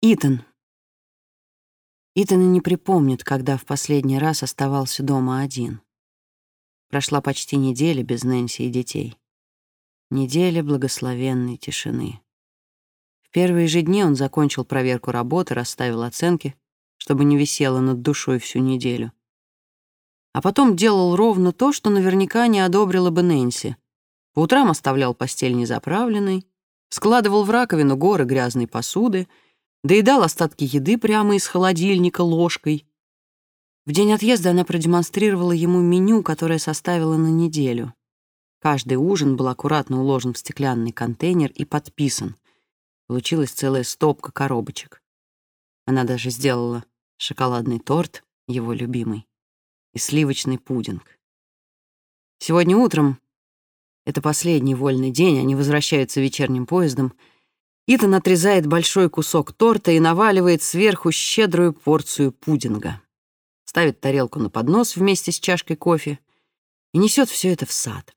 Итан. Итан и не припомнит, когда в последний раз оставался дома один. Прошла почти неделя без Нэнси и детей. Неделя благословенной тишины. В первые же дни он закончил проверку работы, расставил оценки, чтобы не висело над душой всю неделю. А потом делал ровно то, что наверняка не одобрила бы Нэнси. По утрам оставлял постель незаправленной, складывал в раковину горы грязной посуды — доедал остатки еды прямо из холодильника ложкой. В день отъезда она продемонстрировала ему меню, которое составила на неделю. Каждый ужин был аккуратно уложен в стеклянный контейнер и подписан. Получилась целая стопка коробочек. Она даже сделала шоколадный торт, его любимый, и сливочный пудинг. Сегодня утром, это последний вольный день, они возвращаются вечерним поездом — Итан отрезает большой кусок торта и наваливает сверху щедрую порцию пудинга. Ставит тарелку на поднос вместе с чашкой кофе и несет все это в сад.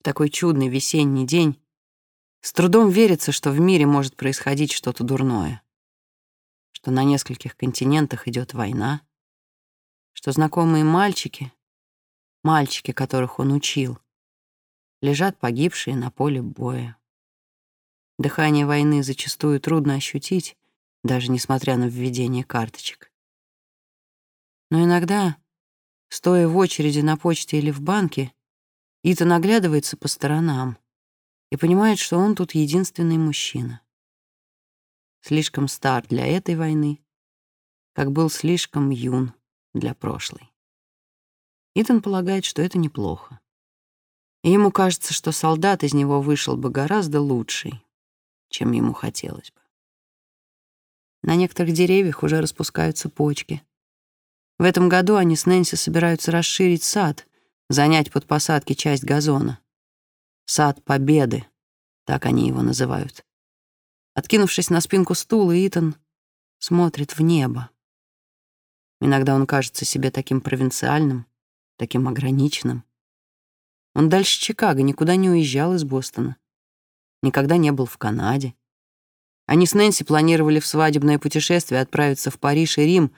В такой чудный весенний день с трудом верится, что в мире может происходить что-то дурное, что на нескольких континентах идет война, что знакомые мальчики, мальчики, которых он учил, лежат погибшие на поле боя. Дыхание войны зачастую трудно ощутить, даже несмотря на введение карточек. Но иногда, стоя в очереди на почте или в банке, Итан оглядывается по сторонам и понимает, что он тут единственный мужчина. Слишком стар для этой войны, как был слишком юн для прошлой. Итан полагает, что это неплохо. И ему кажется, что солдат из него вышел бы гораздо лучший, чем ему хотелось бы. На некоторых деревьях уже распускаются почки. В этом году они с Нэнси собираются расширить сад, занять под посадки часть газона. Сад Победы, так они его называют. Откинувшись на спинку стула, Итан смотрит в небо. Иногда он кажется себе таким провинциальным, таким ограниченным. Он дальше Чикаго никуда не уезжал из Бостона никогда не был в Канаде. Они с Нэнси планировали в свадебное путешествие отправиться в Париж и Рим,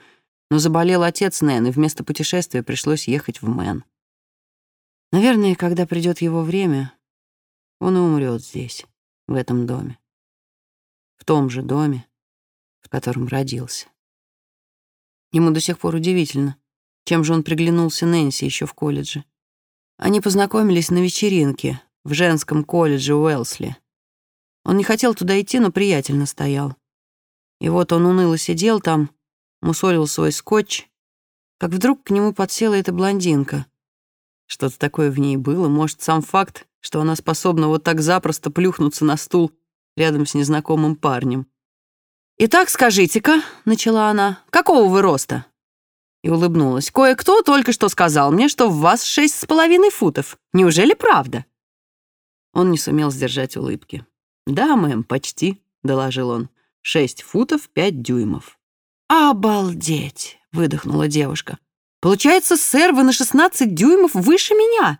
но заболел отец Нэн, и вместо путешествия пришлось ехать в Мэн. Наверное, когда придет его время, он и умрет здесь, в этом доме. В том же доме, в котором родился. Ему до сих пор удивительно, чем же он приглянулся Нэнси еще в колледже. Они познакомились на вечеринке в женском колледже Уэлсли. Он не хотел туда идти, но приятель настоял. И вот он уныло сидел там, мусолил свой скотч, как вдруг к нему подсела эта блондинка. Что-то такое в ней было, может, сам факт, что она способна вот так запросто плюхнуться на стул рядом с незнакомым парнем. «Итак, скажите-ка», — начала она, — «какого вы роста?» И улыбнулась. «Кое-кто только что сказал мне, что в вас шесть с половиной футов. Неужели правда?» Он не сумел сдержать улыбки. «Да, мэм, почти», — доложил он. «Шесть футов пять дюймов». «Обалдеть!» — выдохнула девушка. «Получается, сэр, вы на шестнадцать дюймов выше меня!»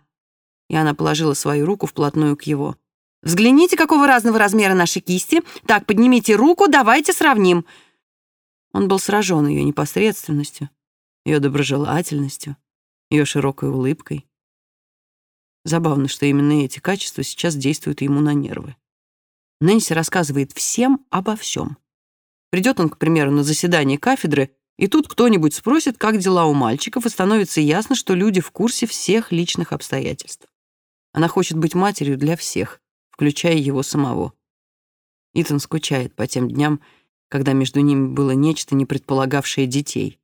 И она положила свою руку вплотную к его. «Взгляните, какого разного размера наши кисти. Так, поднимите руку, давайте сравним». Он был сражен ее непосредственностью, ее доброжелательностью, ее широкой улыбкой. Забавно, что именно эти качества сейчас действуют ему на нервы. Нэнси рассказывает всем обо всем. Придет он, к примеру, на заседание кафедры, и тут кто-нибудь спросит, как дела у мальчиков, и становится ясно, что люди в курсе всех личных обстоятельств. Она хочет быть матерью для всех, включая его самого. Итан скучает по тем дням, когда между ними было нечто, не предполагавшее детей.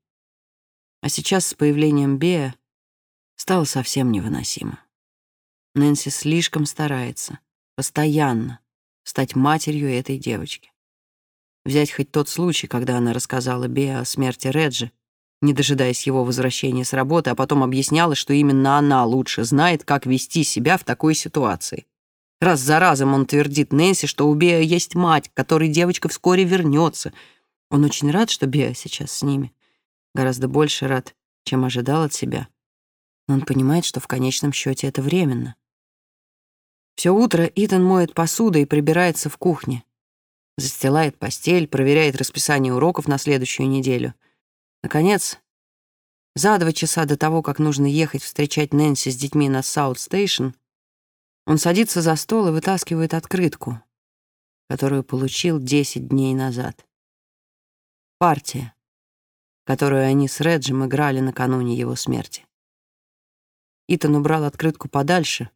А сейчас с появлением Бея стало совсем невыносимо. Нэнси слишком старается, постоянно, стать матерью этой девочки. Взять хоть тот случай, когда она рассказала Беа о смерти Реджи, не дожидаясь его возвращения с работы, а потом объясняла, что именно она лучше знает, как вести себя в такой ситуации. Раз за разом он твердит Нэнси, что у Беа есть мать, к которой девочка вскоре вернется. Он очень рад, что Беа сейчас с ними. Гораздо больше рад, чем ожидал от себя. Но он понимает, что в конечном счете это временно. Все утро Итан моет посуду и прибирается в кухне. Застилает постель, проверяет расписание уроков на следующую неделю. Наконец, за два часа до того, как нужно ехать встречать Нэнси с детьми на Саут-стейшн, он садится за стол и вытаскивает открытку, которую получил 10 дней назад. Партия, которую они с Реджем играли накануне его смерти. Итан убрал открытку подальше,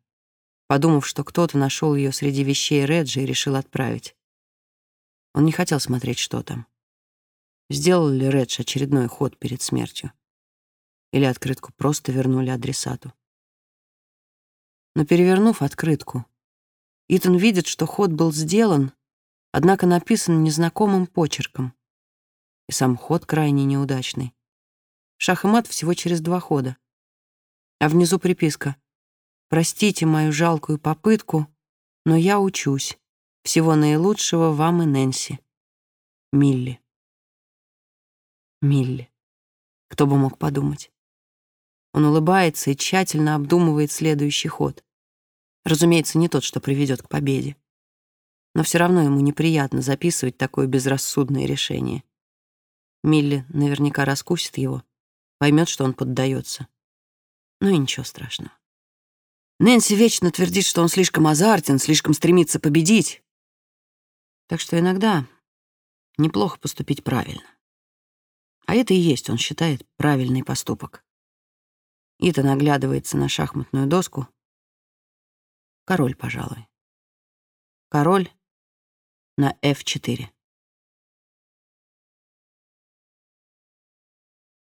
подумав, что кто-то нашел ее среди вещей Реджа и решил отправить. Он не хотел смотреть, что там. Сделал ли Редж очередной ход перед смертью? Или открытку просто вернули адресату? Но перевернув открытку, Итан видит, что ход был сделан, однако написан незнакомым почерком. И сам ход крайне неудачный. Шах и мат всего через два хода. А внизу приписка «Простите мою жалкую попытку, но я учусь. Всего наилучшего вам и Нэнси. Милли». Милли. Кто бы мог подумать. Он улыбается и тщательно обдумывает следующий ход. Разумеется, не тот, что приведет к победе. Но все равно ему неприятно записывать такое безрассудное решение. Милли наверняка раскусит его, поймет, что он поддается. Ну и ничего страшного. Нэнси вечно твердит, что он слишком азартен, слишком стремится победить. Так что иногда неплохо поступить правильно. А это и есть, он считает, правильный поступок. Ита наглядывается на шахматную доску. Король, пожалуй. Король на F4.